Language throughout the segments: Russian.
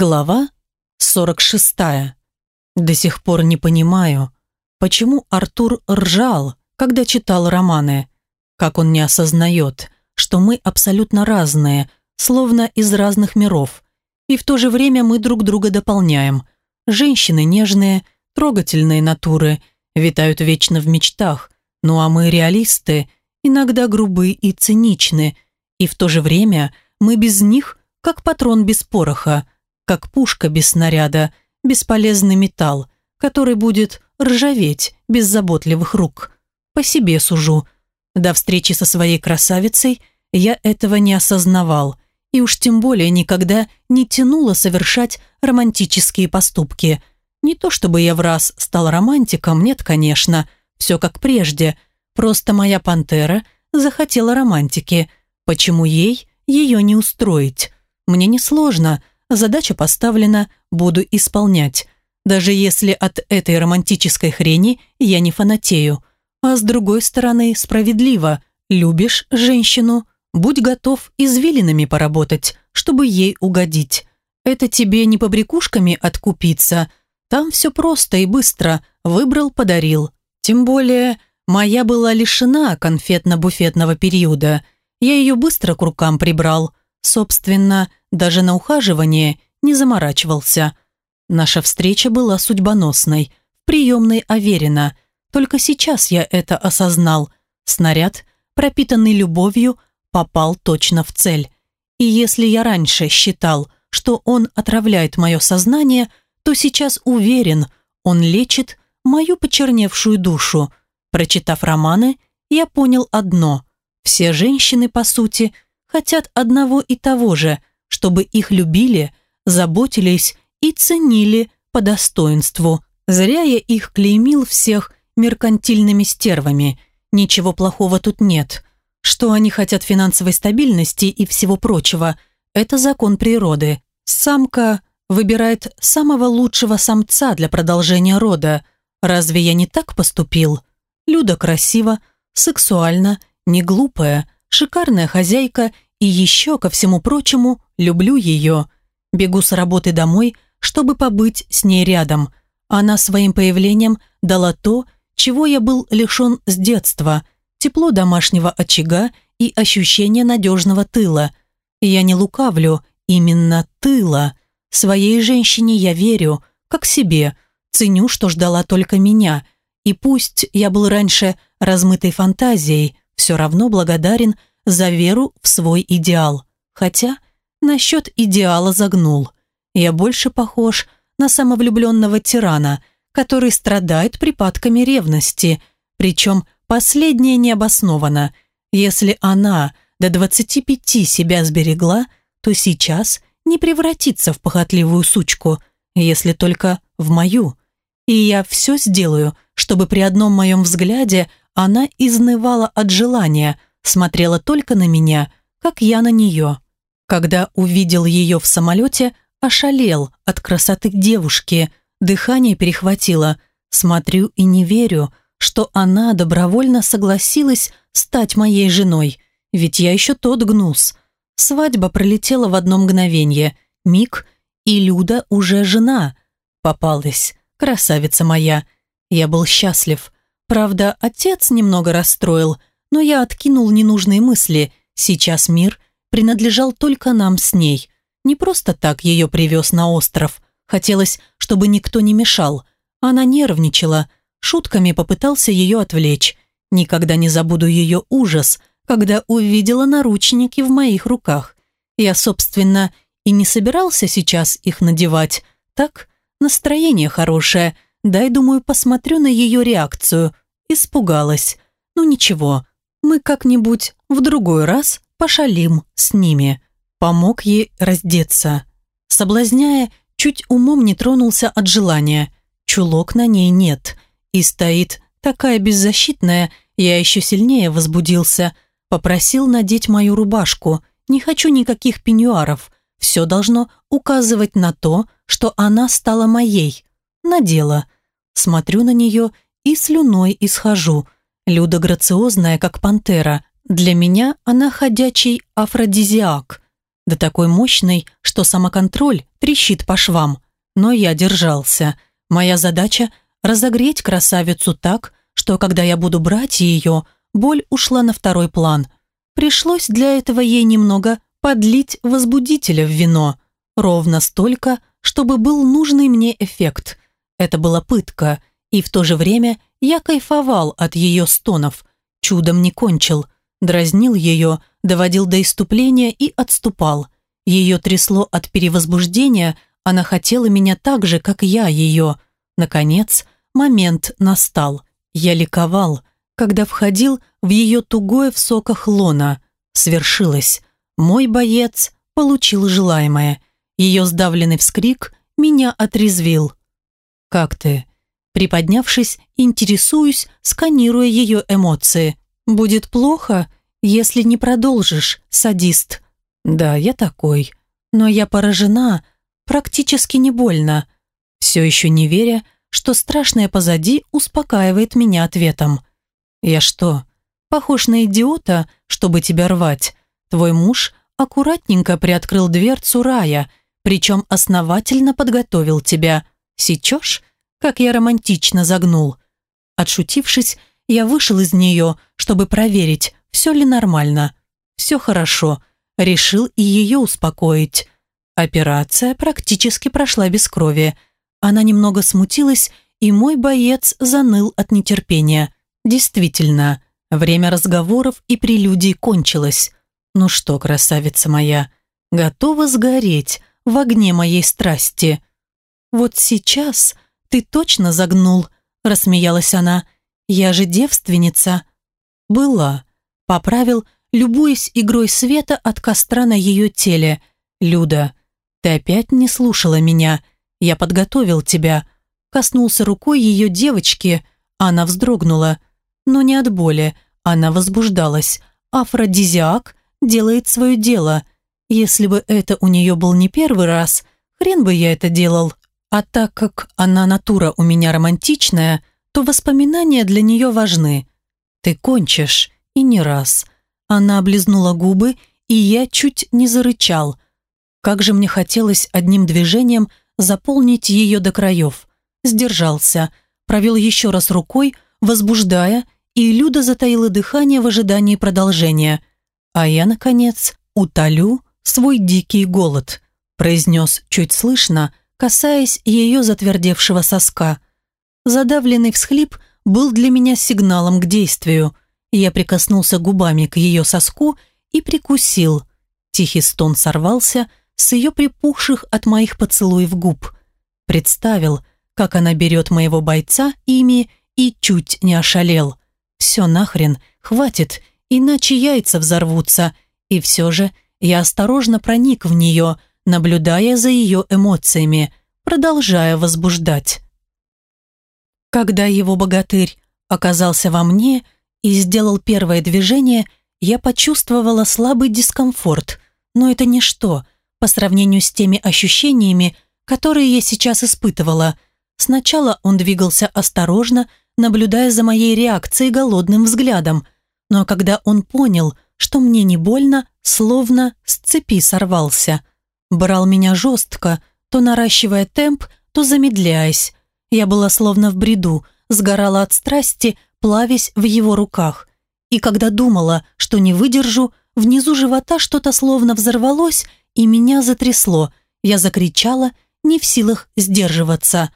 Глава 46. До сих пор не понимаю, почему Артур ржал, когда читал романы. Как он не осознает, что мы абсолютно разные, словно из разных миров. И в то же время мы друг друга дополняем. Женщины нежные, трогательные натуры, витают вечно в мечтах. Ну а мы реалисты, иногда грубы и циничны. И в то же время мы без них, как патрон без пороха – как пушка без снаряда, бесполезный металл, который будет ржаветь без заботливых рук. По себе сужу. До встречи со своей красавицей я этого не осознавал и уж тем более никогда не тянуло совершать романтические поступки. Не то чтобы я в раз стал романтиком, нет, конечно, все как прежде, просто моя пантера захотела романтики. Почему ей ее не устроить? Мне несложно, Задача поставлена, буду исполнять. Даже если от этой романтической хрени я не фанатею. А с другой стороны, справедливо. Любишь женщину, будь готов извилинами поработать, чтобы ей угодить. Это тебе не побрякушками откупиться. Там все просто и быстро. Выбрал, подарил. Тем более, моя была лишена конфетно-буфетного периода. Я ее быстро к рукам прибрал. Собственно, даже на ухаживание не заморачивался. Наша встреча была судьбоносной, в приемной Аверина. Только сейчас я это осознал. Снаряд, пропитанный любовью, попал точно в цель. И если я раньше считал, что он отравляет мое сознание, то сейчас уверен, он лечит мою почерневшую душу. Прочитав романы, я понял одно. Все женщины, по сути, хотят одного и того же, чтобы их любили, заботились и ценили по достоинству. Зря я их клеймил всех меркантильными стервами. Ничего плохого тут нет. Что они хотят финансовой стабильности и всего прочего, это закон природы. Самка выбирает самого лучшего самца для продолжения рода. Разве я не так поступил? Люда красива, сексуальна, не глупая, шикарная хозяйка и еще, ко всему прочему, люблю ее. Бегу с работы домой, чтобы побыть с ней рядом. Она своим появлением дала то, чего я был лишен с детства. Тепло домашнего очага и ощущение надежного тыла. Я не лукавлю, именно тыла. Своей женщине я верю, как себе. Ценю, что ждала только меня. И пусть я был раньше размытой фантазией, все равно благодарен за веру в свой идеал. Хотя насчет идеала загнул. Я больше похож на самовлюбленного тирана, который страдает припадками ревности, причем последнее необоснованно. Если она до 25 себя сберегла, то сейчас не превратится в похотливую сучку, если только в мою. И я все сделаю, чтобы при одном моем взгляде она изнывала от желания – смотрела только на меня, как я на нее. Когда увидел ее в самолете, ошалел от красоты девушки, дыхание перехватило. Смотрю и не верю, что она добровольно согласилась стать моей женой, ведь я еще тот гнус. Свадьба пролетела в одно мгновение, миг, и Люда уже жена. Попалась, красавица моя. Я был счастлив. Правда, отец немного расстроил – но я откинул ненужные мысли. Сейчас мир принадлежал только нам с ней. Не просто так ее привез на остров. Хотелось, чтобы никто не мешал. Она нервничала. Шутками попытался ее отвлечь. Никогда не забуду ее ужас, когда увидела наручники в моих руках. Я, собственно, и не собирался сейчас их надевать. Так, настроение хорошее. Дай, думаю, посмотрю на ее реакцию. Испугалась. Ну ничего, мы как-нибудь в другой раз пошалим с ними. Помог ей раздеться. Соблазняя, чуть умом не тронулся от желания. Чулок на ней нет. И стоит такая беззащитная, я еще сильнее возбудился. Попросил надеть мою рубашку. Не хочу никаких пеньюаров. Все должно указывать на то, что она стала моей. Надела. Смотрю на нее и слюной исхожу – Люда грациозная, как пантера. Для меня она ходячий афродизиак. да такой мощный, что самоконтроль трещит по швам. Но я держался. Моя задача – разогреть красавицу так, что когда я буду брать ее, боль ушла на второй план. Пришлось для этого ей немного подлить возбудителя в вино. Ровно столько, чтобы был нужный мне эффект. Это была пытка, и в то же время я кайфовал от ее стонов. Чудом не кончил. Дразнил ее, доводил до иступления и отступал. Ее трясло от перевозбуждения, она хотела меня так же, как я ее. Наконец, момент настал. Я ликовал, когда входил в ее тугое в соках лона. Свершилось. Мой боец получил желаемое. Ее сдавленный вскрик меня отрезвил. «Как ты?» Приподнявшись, интересуюсь, сканируя ее эмоции. «Будет плохо, если не продолжишь, садист». «Да, я такой. Но я поражена, практически не больно». Все еще не веря, что страшное позади успокаивает меня ответом. «Я что, похож на идиота, чтобы тебя рвать? Твой муж аккуратненько приоткрыл дверцу рая, причем основательно подготовил тебя. Сечешь, как я романтично загнул?» Отшутившись, я вышел из нее, чтобы проверить, все ли нормально. Все хорошо. Решил и ее успокоить. Операция практически прошла без крови. Она немного смутилась, и мой боец заныл от нетерпения. Действительно, время разговоров и прелюдий кончилось. Ну что, красавица моя, готова сгореть в огне моей страсти. Вот сейчас ты точно загнул, рассмеялась она. Я же девственница. Была. Поправил, любуясь игрой света от костра на ее теле. Люда, ты опять не слушала меня. Я подготовил тебя. Коснулся рукой ее девочки. Она вздрогнула. Но не от боли. Она возбуждалась. Афродизиак делает свое дело. Если бы это у нее был не первый раз, хрен бы я это делал. А так как она натура у меня романтичная, то воспоминания для нее важны. Ты кончишь, и не раз. Она облизнула губы, и я чуть не зарычал. Как же мне хотелось одним движением заполнить ее до краев. Сдержался, провел еще раз рукой, возбуждая, и Люда затаила дыхание в ожидании продолжения. А я, наконец, утолю свой дикий голод, произнес чуть слышно, касаясь ее затвердевшего соска. Задавленный всхлип был для меня сигналом к действию. Я прикоснулся губами к ее соску и прикусил. Тихий стон сорвался с ее припухших от моих поцелуев губ. Представил, как она берет моего бойца ими и чуть не ошалел. Все нахрен, хватит, иначе яйца взорвутся. И все же я осторожно проник в нее, наблюдая за ее эмоциями, продолжая возбуждать. Когда его богатырь оказался во мне и сделал первое движение, я почувствовала слабый дискомфорт, но это ничто по сравнению с теми ощущениями, которые я сейчас испытывала. Сначала он двигался осторожно, наблюдая за моей реакцией голодным взглядом, но когда он понял, что мне не больно, словно с цепи сорвался. Брал меня жестко, то наращивая темп, то замедляясь. Я была словно в бреду, сгорала от страсти, плавясь в его руках. И когда думала, что не выдержу, внизу живота что-то словно взорвалось, и меня затрясло. Я закричала, не в силах сдерживаться.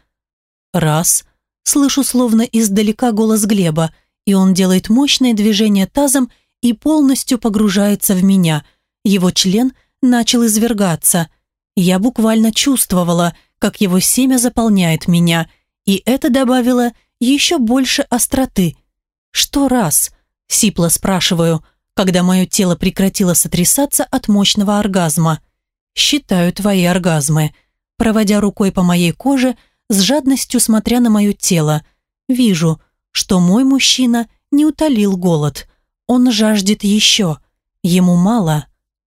Раз. Слышу словно издалека голос Глеба, и он делает мощное движение тазом и полностью погружается в меня. Его член начал извергаться. Я буквально чувствовала, как его семя заполняет меня, и это добавило еще больше остроты. «Что раз?» – сипло спрашиваю, когда мое тело прекратило сотрясаться от мощного оргазма. «Считаю твои оргазмы», проводя рукой по моей коже, с жадностью смотря на мое тело. Вижу, что мой мужчина не утолил голод – он жаждет еще. Ему мало.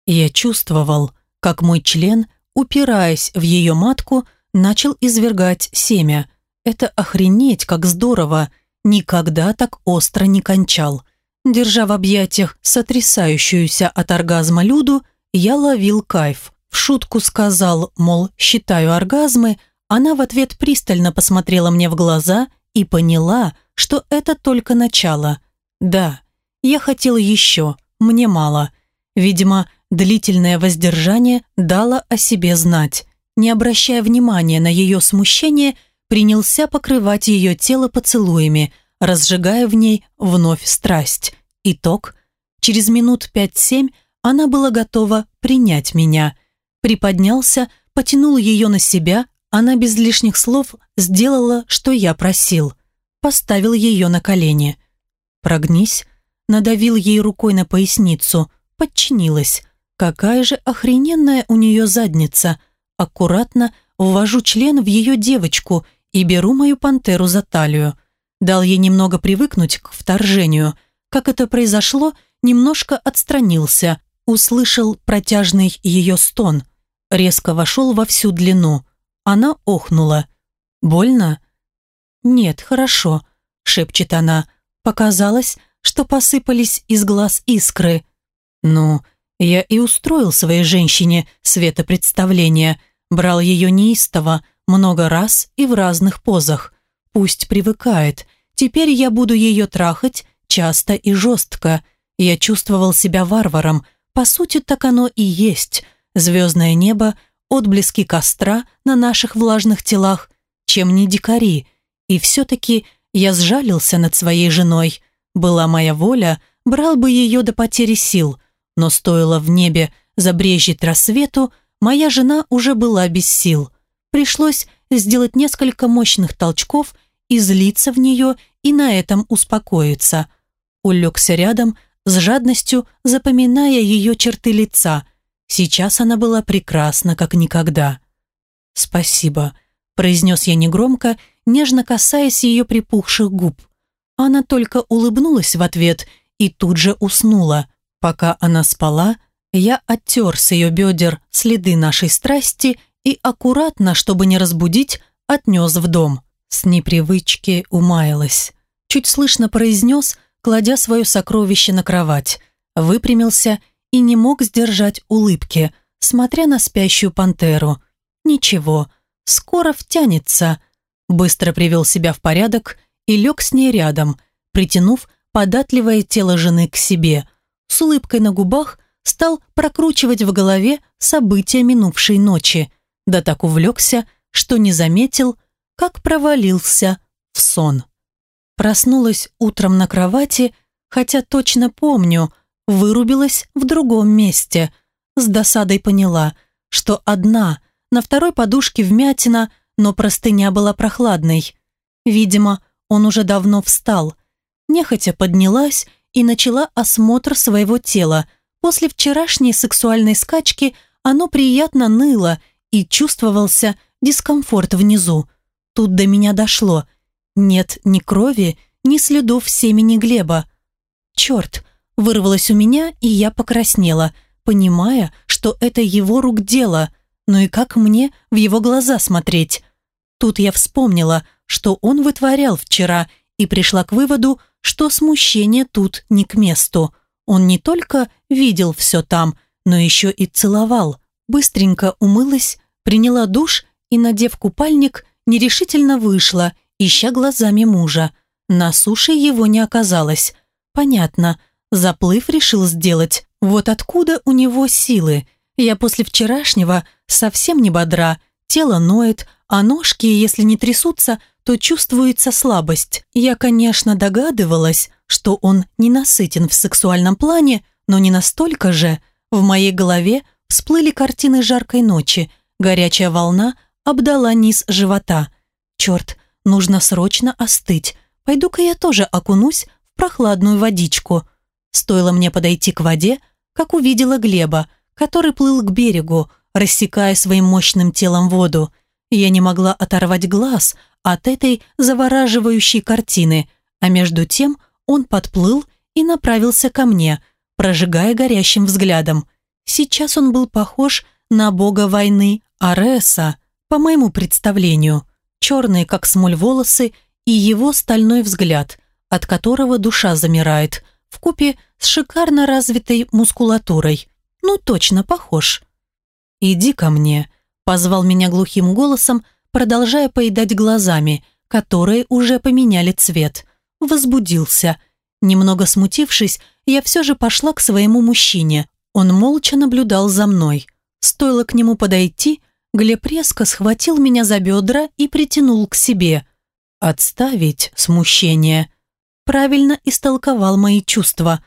Я чувствовал, как мой член, упираясь в ее матку, начал извергать семя. Это охренеть, как здорово. Никогда так остро не кончал. Держа в объятиях сотрясающуюся от оргазма Люду, я ловил кайф. В шутку сказал, мол, считаю оргазмы, она в ответ пристально посмотрела мне в глаза и поняла, что это только начало. Да, я хотел еще, мне мало. Видимо, длительное воздержание дало о себе знать. Не обращая внимания на ее смущение, принялся покрывать ее тело поцелуями, разжигая в ней вновь страсть. Итог. Через минут пять-семь она была готова принять меня. Приподнялся, потянул ее на себя, она без лишних слов сделала, что я просил. Поставил ее на колени. «Прогнись», надавил ей рукой на поясницу, подчинилась. Какая же охрененная у нее задница. Аккуратно ввожу член в ее девочку и беру мою пантеру за талию. Дал ей немного привыкнуть к вторжению. Как это произошло, немножко отстранился, услышал протяжный ее стон. Резко вошел во всю длину. Она охнула. «Больно?» «Нет, хорошо», — шепчет она. «Показалось, что посыпались из глаз искры». «Ну, я и устроил своей женщине светопредставление, брал ее неистово, много раз и в разных позах. Пусть привыкает. Теперь я буду ее трахать часто и жестко. Я чувствовал себя варваром. По сути, так оно и есть. Звездное небо — отблески костра на наших влажных телах, чем не дикари. И все-таки я сжалился над своей женой. Была моя воля, брал бы ее до потери сил, но стоило в небе забрежить рассвету, моя жена уже была без сил. Пришлось сделать несколько мощных толчков, излиться в нее и на этом успокоиться. Улегся рядом, с жадностью запоминая ее черты лица – Сейчас она была прекрасна, как никогда. «Спасибо», – произнес я негромко, нежно касаясь ее припухших губ. Она только улыбнулась в ответ и тут же уснула. Пока она спала, я оттер с ее бедер следы нашей страсти и аккуратно, чтобы не разбудить, отнес в дом. С непривычки умаялась. Чуть слышно произнес, кладя свое сокровище на кровать. Выпрямился и не мог сдержать улыбки, смотря на спящую пантеру. «Ничего, скоро втянется». Быстро привел себя в порядок и лег с ней рядом, притянув податливое тело жены к себе. С улыбкой на губах стал прокручивать в голове события минувшей ночи. Да так увлекся, что не заметил, как провалился в сон. Проснулась утром на кровати, хотя точно помню, вырубилась в другом месте. С досадой поняла, что одна, на второй подушке вмятина, но простыня была прохладной. Видимо, он уже давно встал. Нехотя поднялась и начала осмотр своего тела. После вчерашней сексуальной скачки оно приятно ныло и чувствовался дискомфорт внизу. Тут до меня дошло. Нет ни крови, ни следов семени Глеба. Черт, Вырвалось у меня, и я покраснела, понимая, что это его рук дело. Но и как мне в его глаза смотреть? Тут я вспомнила, что он вытворял вчера, и пришла к выводу, что смущение тут не к месту. Он не только видел все там, но еще и целовал. Быстренько умылась, приняла душ и, надев купальник, нерешительно вышла, ища глазами мужа. На суше его не оказалось. Понятно, Заплыв решил сделать. Вот откуда у него силы. Я после вчерашнего совсем не бодра, тело ноет, а ножки, если не трясутся, то чувствуется слабость. Я, конечно, догадывалась, что он ненасытен в сексуальном плане, но не настолько же. В моей голове всплыли картины жаркой ночи. Горячая волна обдала низ живота. Черт, нужно срочно остыть. Пойду-ка я тоже окунусь в прохладную водичку. Стоило мне подойти к воде, как увидела Глеба, который плыл к берегу, рассекая своим мощным телом воду. Я не могла оторвать глаз от этой завораживающей картины, а между тем он подплыл и направился ко мне, прожигая горящим взглядом. Сейчас он был похож на бога войны Ареса, по моему представлению. Черные, как смоль, волосы и его стальной взгляд, от которого душа замирает – в купе с шикарно развитой мускулатурой. ну точно похож. «Иди ко мне», – позвал меня глухим голосом, продолжая поедать глазами, которые уже поменяли цвет. Возбудился. Немного смутившись, я все же пошла к своему мужчине. Он молча наблюдал за мной. Стоило к нему подойти, Глеб резко схватил меня за бедра и притянул к себе. «Отставить смущение». Правильно истолковал мои чувства.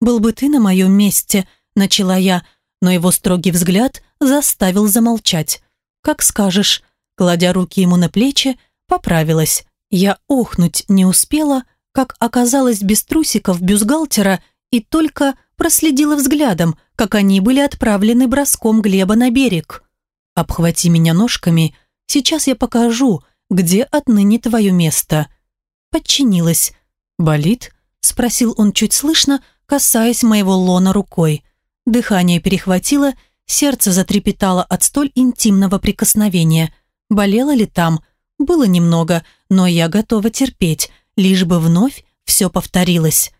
«Был бы ты на моем месте», – начала я, но его строгий взгляд заставил замолчать. «Как скажешь», – кладя руки ему на плечи, поправилась. Я охнуть не успела, как оказалась без трусиков бюстгальтера и только проследила взглядом, как они были отправлены броском Глеба на берег. «Обхвати меня ножками, сейчас я покажу, где отныне твое место». Подчинилась. «Болит?» – спросил он чуть слышно, касаясь моего лона рукой. Дыхание перехватило, сердце затрепетало от столь интимного прикосновения. Болело ли там? Было немного, но я готова терпеть, лишь бы вновь все повторилось.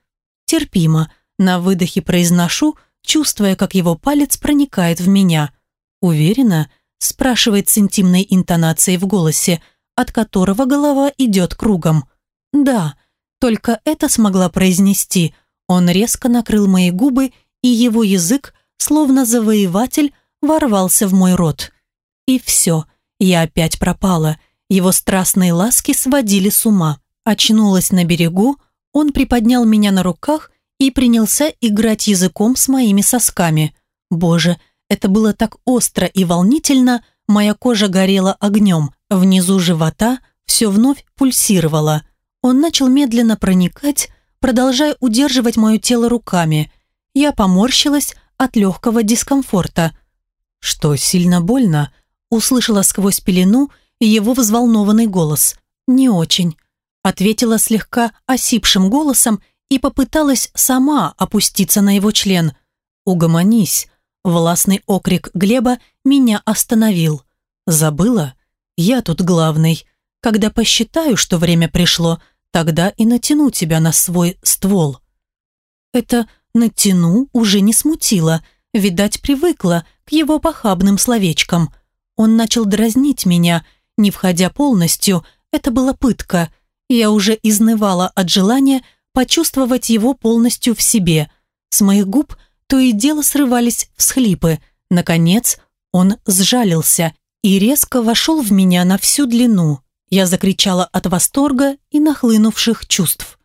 Терпимо. На выдохе произношу, чувствуя, как его палец проникает в меня. Уверена, спрашивает с интимной интонацией в голосе, от которого голова идет кругом. «Да», только это смогла произнести. Он резко накрыл мои губы, и его язык, словно завоеватель, ворвался в мой рот. И все, я опять пропала. Его страстные ласки сводили с ума. Очнулась на берегу, он приподнял меня на руках и принялся играть языком с моими сосками. Боже, это было так остро и волнительно, моя кожа горела огнем, внизу живота все вновь пульсировало. Он начал медленно проникать, продолжая удерживать мое тело руками. Я поморщилась от легкого дискомфорта. «Что, сильно больно?» Услышала сквозь пелену его взволнованный голос. «Не очень», ответила слегка осипшим голосом и попыталась сама опуститься на его член. «Угомонись», властный окрик Глеба меня остановил. «Забыла? Я тут главный. Когда посчитаю, что время пришло, тогда и натяну тебя на свой ствол». Это «натяну» уже не смутило, видать, привыкла к его похабным словечкам. Он начал дразнить меня, не входя полностью, это была пытка. Я уже изнывала от желания почувствовать его полностью в себе. С моих губ то и дело срывались всхлипы. Наконец, он сжалился и резко вошел в меня на всю длину. Я закричала от восторга и нахлынувших чувств.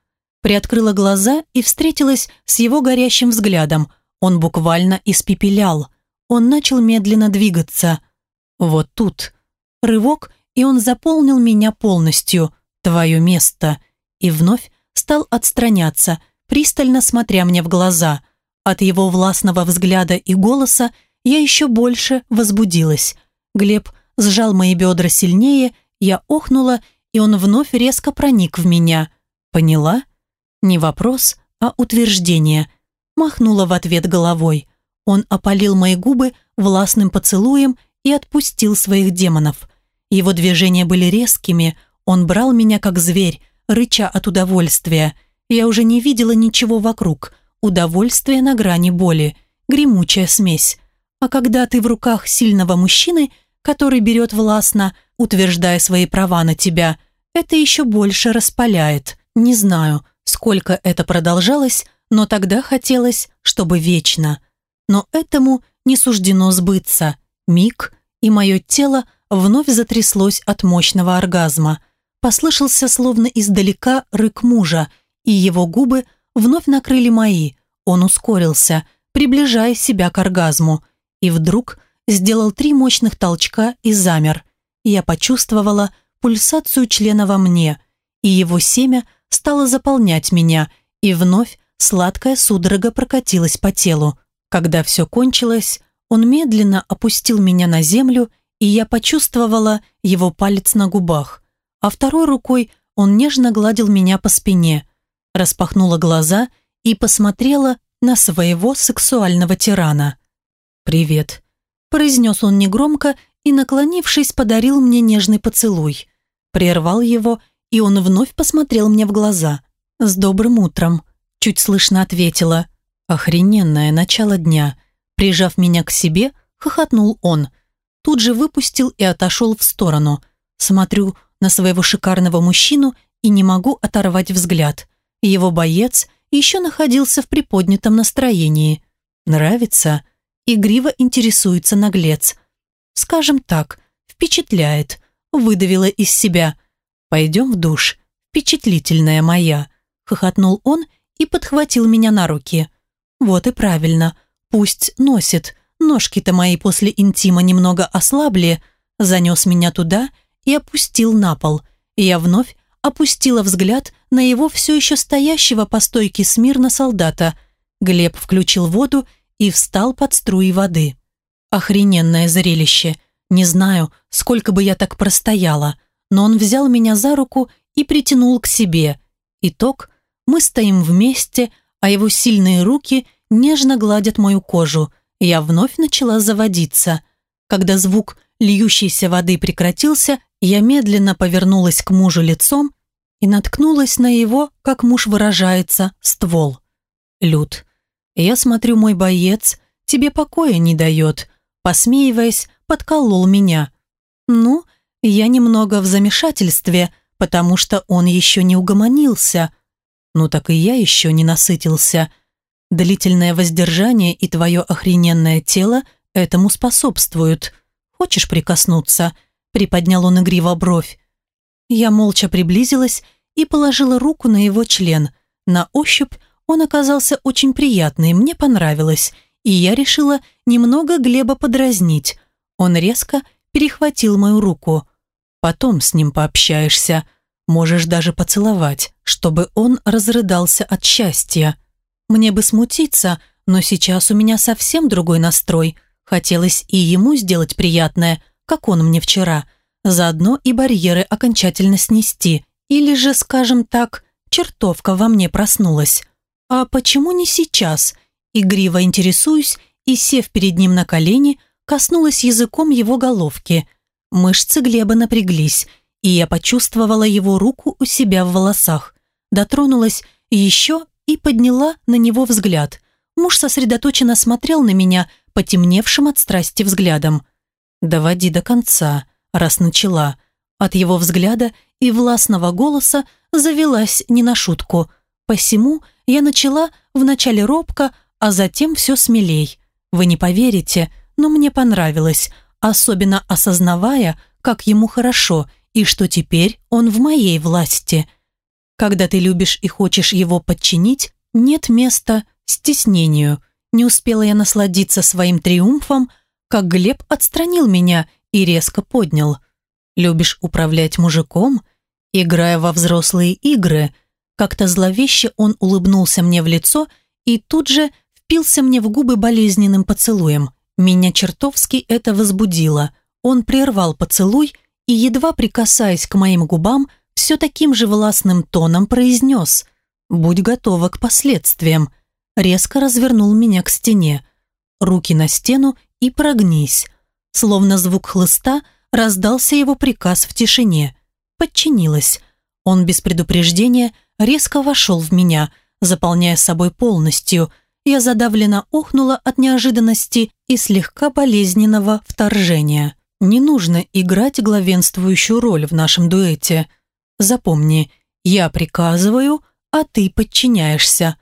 Приоткрыла глаза и встретилась с его горящим взглядом. Он буквально испепелял. Он начал медленно двигаться. Вот тут. Рывок, и он заполнил меня полностью. Твое место. И вновь стал отстраняться, пристально смотря мне в глаза. От его властного взгляда и голоса я еще больше возбудилась. Глеб сжал мои бедра сильнее я охнула, и он вновь резко проник в меня. Поняла? Не вопрос, а утверждение. Махнула в ответ головой. Он опалил мои губы властным поцелуем и отпустил своих демонов. Его движения были резкими, он брал меня как зверь, рыча от удовольствия. Я уже не видела ничего вокруг. Удовольствие на грани боли, гремучая смесь. А когда ты в руках сильного мужчины, который берет властно, утверждая свои права на тебя, это еще больше распаляет. Не знаю, сколько это продолжалось, но тогда хотелось, чтобы вечно. Но этому не суждено сбыться. Миг, и мое тело вновь затряслось от мощного оргазма. Послышался словно издалека рык мужа, и его губы вновь накрыли мои. Он ускорился, приближая себя к оргазму. И вдруг сделал три мощных толчка и замер – я почувствовала пульсацию члена во мне, и его семя стало заполнять меня, и вновь сладкая судорога прокатилась по телу. Когда все кончилось, он медленно опустил меня на землю, и я почувствовала его палец на губах, а второй рукой он нежно гладил меня по спине, распахнула глаза и посмотрела на своего сексуального тирана. «Привет», – произнес он негромко и, наклонившись, подарил мне нежный поцелуй. Прервал его, и он вновь посмотрел мне в глаза. «С добрым утром», – чуть слышно ответила. «Охрененное начало дня», Прижав меня к себе, хохотнул он. Тут же выпустил и отошел в сторону. Смотрю на своего шикарного мужчину и не могу оторвать взгляд. Его боец еще находился в приподнятом настроении. Нравится? Игриво интересуется наглец. Скажем так, впечатляет. Выдавила из себя. Пойдем в душ. Впечатлительная моя. Хохотнул он и подхватил меня на руки. Вот и правильно. Пусть носит. Ножки-то мои после интима немного ослабли. Занес меня туда и опустил на пол. Я вновь опустила взгляд на его все еще стоящего по стойке смирно солдата. Глеб включил воду и встал под струи воды. Охрененное зрелище. Не знаю, сколько бы я так простояла, но он взял меня за руку и притянул к себе. Итог – мы стоим вместе, а его сильные руки нежно гладят мою кожу. Я вновь начала заводиться. Когда звук льющейся воды прекратился, я медленно повернулась к мужу лицом и наткнулась на его, как муж выражается, ствол. «Люд, я смотрю, мой боец тебе покоя не дает», посмеиваясь, подколол меня. «Ну, я немного в замешательстве, потому что он еще не угомонился. Ну так и я еще не насытился. Длительное воздержание и твое охрененное тело этому способствуют. Хочешь прикоснуться?» Приподнял он игриво бровь. Я молча приблизилась и положила руку на его член. На ощупь он оказался очень приятный, мне понравилось, и я решила немного Глеба подразнить. Он резко перехватил мою руку. «Потом с ним пообщаешься. Можешь даже поцеловать, чтобы он разрыдался от счастья. Мне бы смутиться, но сейчас у меня совсем другой настрой. Хотелось и ему сделать приятное, как он мне вчера. Заодно и барьеры окончательно снести. Или же, скажем так, чертовка во мне проснулась. А почему не сейчас? Игриво интересуюсь и, сев перед ним на колени, коснулась языком его головки. Мышцы Глеба напряглись, и я почувствовала его руку у себя в волосах. Дотронулась еще и подняла на него взгляд. Муж сосредоточенно смотрел на меня, потемневшим от страсти взглядом. «Доводи до конца», раз начала. От его взгляда и властного голоса завелась не на шутку. Посему я начала вначале робко, а затем все смелей. Вы не поверите, но мне понравилось, особенно осознавая, как ему хорошо и что теперь он в моей власти. Когда ты любишь и хочешь его подчинить, нет места стеснению. Не успела я насладиться своим триумфом, как Глеб отстранил меня и резко поднял. «Любишь управлять мужиком?» Играя во взрослые игры, как-то зловеще он улыбнулся мне в лицо и тут же впился мне в губы болезненным поцелуем. Меня чертовски это возбудило. Он прервал поцелуй и, едва прикасаясь к моим губам, все таким же властным тоном произнес «Будь готова к последствиям». Резко развернул меня к стене. Руки на стену и прогнись. Словно звук хлыста раздался его приказ в тишине. Подчинилась. Он без предупреждения резко вошел в меня, заполняя собой полностью. Я задавленно охнула от неожиданности и слегка болезненного вторжения. Не нужно играть главенствующую роль в нашем дуэте. Запомни, я приказываю, а ты подчиняешься.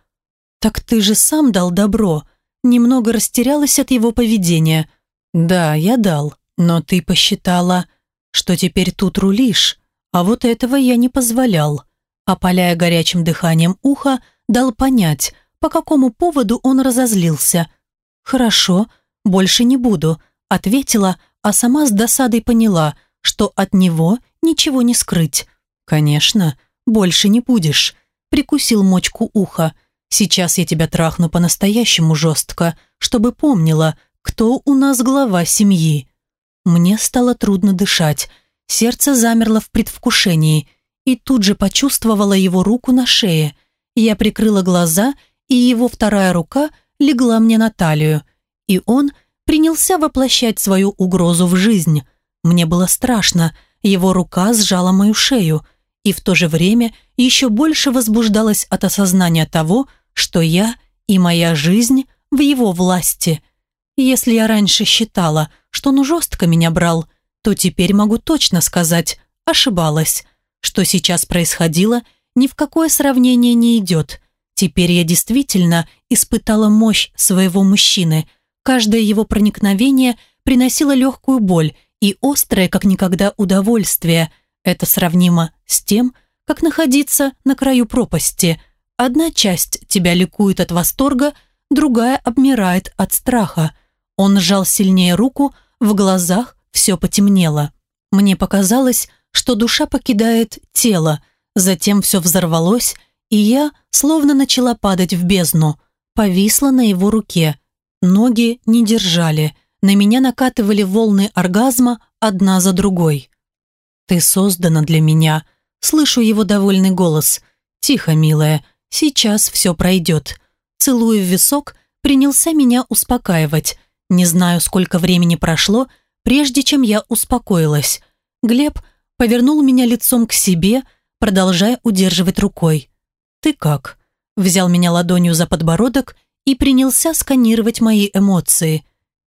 Так ты же сам дал добро. Немного растерялась от его поведения – «Да, я дал, но ты посчитала, что теперь тут рулишь, а вот этого я не позволял». Опаляя горячим дыханием ухо, дал понять, по какому поводу он разозлился. «Хорошо, больше не буду», — ответила, а сама с досадой поняла, что от него ничего не скрыть. «Конечно, больше не будешь», — прикусил мочку уха. «Сейчас я тебя трахну по-настоящему жестко, чтобы помнила, кто у нас глава семьи. Мне стало трудно дышать, сердце замерло в предвкушении, и тут же почувствовала его руку на шее. Я прикрыла глаза, и его вторая рука легла мне на талию, и он принялся воплощать свою угрозу в жизнь. Мне было страшно, его рука сжала мою шею, и в то же время еще больше возбуждалась от осознания того, что я и моя жизнь в его власти – Если я раньше считала, что он жестко меня брал, то теперь могу точно сказать, ошибалась. Что сейчас происходило, ни в какое сравнение не идет. Теперь я действительно испытала мощь своего мужчины. Каждое его проникновение приносило легкую боль и острое, как никогда, удовольствие. Это сравнимо с тем, как находиться на краю пропасти. Одна часть тебя ликует от восторга, другая обмирает от страха. Он сжал сильнее руку, в глазах все потемнело. Мне показалось, что душа покидает тело, затем все взорвалось, и я словно начала падать в бездну. Повисла на его руке. Ноги не держали. На меня накатывали волны оргазма одна за другой. «Ты создана для меня», Слышу его довольный голос. «Тихо, милая, сейчас все пройдет». Целуя в висок, принялся меня успокаивать. Не знаю, сколько времени прошло, прежде чем я успокоилась. Глеб повернул меня лицом к себе, продолжая удерживать рукой. «Ты как?» Взял меня ладонью за подбородок и принялся сканировать мои эмоции.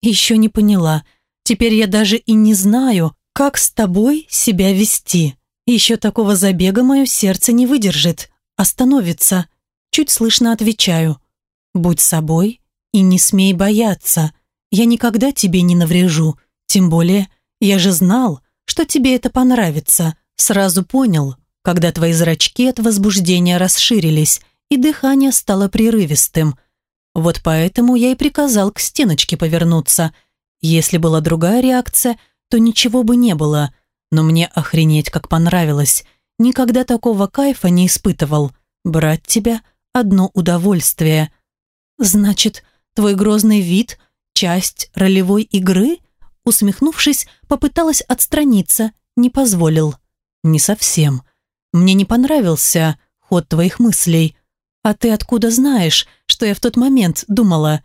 Еще не поняла. Теперь я даже и не знаю, как с тобой себя вести. Еще такого забега мое сердце не выдержит, остановится. Чуть слышно отвечаю. Будь собой и не смей бояться. Я никогда тебе не наврежу. Тем более, я же знал, что тебе это понравится. Сразу понял, когда твои зрачки от возбуждения расширились, и дыхание стало прерывистым. Вот поэтому я и приказал к стеночке повернуться. Если была другая реакция, то ничего бы не было но мне охренеть как понравилось. Никогда такого кайфа не испытывал. Брать тебя – одно удовольствие. Значит, твой грозный вид – часть ролевой игры? Усмехнувшись, попыталась отстраниться, не позволил. Не совсем. Мне не понравился ход твоих мыслей. А ты откуда знаешь, что я в тот момент думала?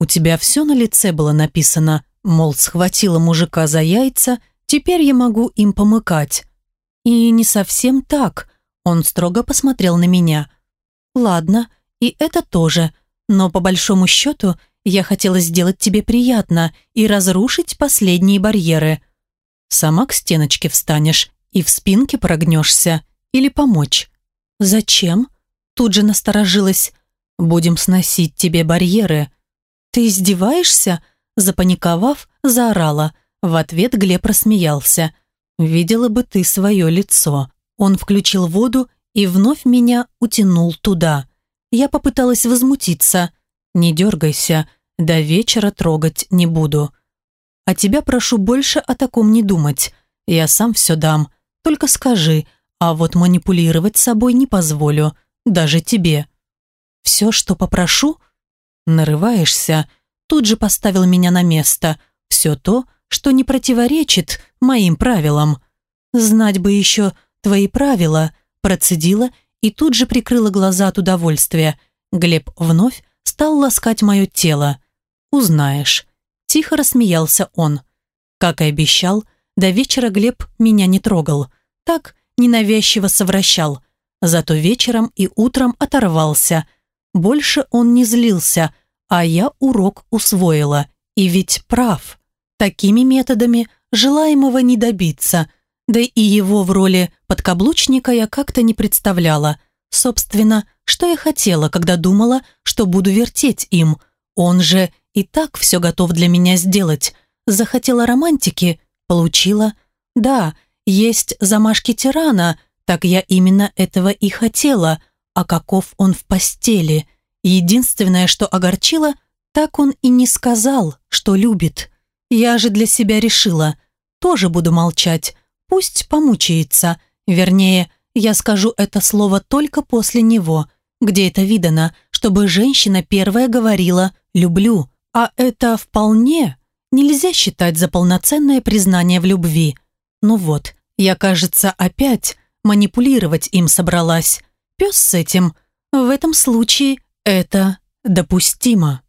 У тебя все на лице было написано, мол, схватила мужика за яйца – Теперь я могу им помыкать. И не совсем так. Он строго посмотрел на меня. Ладно, и это тоже. Но по большому счету я хотела сделать тебе приятно и разрушить последние барьеры. Сама к стеночке встанешь и в спинке прогнешься. Или помочь. Зачем? Тут же насторожилась. Будем сносить тебе барьеры. Ты издеваешься? Запаниковав, заорала – в ответ Глеб рассмеялся. «Видела бы ты свое лицо». Он включил воду и вновь меня утянул туда. Я попыталась возмутиться. «Не дергайся, до вечера трогать не буду». «А тебя прошу больше о таком не думать. Я сам все дам. Только скажи, а вот манипулировать собой не позволю. Даже тебе». «Все, что попрошу?» «Нарываешься». Тут же поставил меня на место. «Все то, что не противоречит моим правилам. Знать бы еще твои правила, процедила и тут же прикрыла глаза от удовольствия. Глеб вновь стал ласкать мое тело. «Узнаешь». Тихо рассмеялся он. Как и обещал, до вечера Глеб меня не трогал. Так ненавязчиво совращал. Зато вечером и утром оторвался. Больше он не злился, а я урок усвоила. И ведь прав. Такими методами желаемого не добиться, да и его в роли подкаблучника я как-то не представляла. Собственно, что я хотела, когда думала, что буду вертеть им. Он же и так все готов для меня сделать. Захотела романтики, получила. Да, есть замашки тирана, так я именно этого и хотела. А каков он в постели? Единственное, что огорчило, так он и не сказал, что любит. Я же для себя решила. Тоже буду молчать. Пусть помучается. Вернее, я скажу это слово только после него. Где это видано, чтобы женщина первая говорила «люблю». А это вполне нельзя считать за полноценное признание в любви. Ну вот, я, кажется, опять манипулировать им собралась. Пес с этим. В этом случае это допустимо.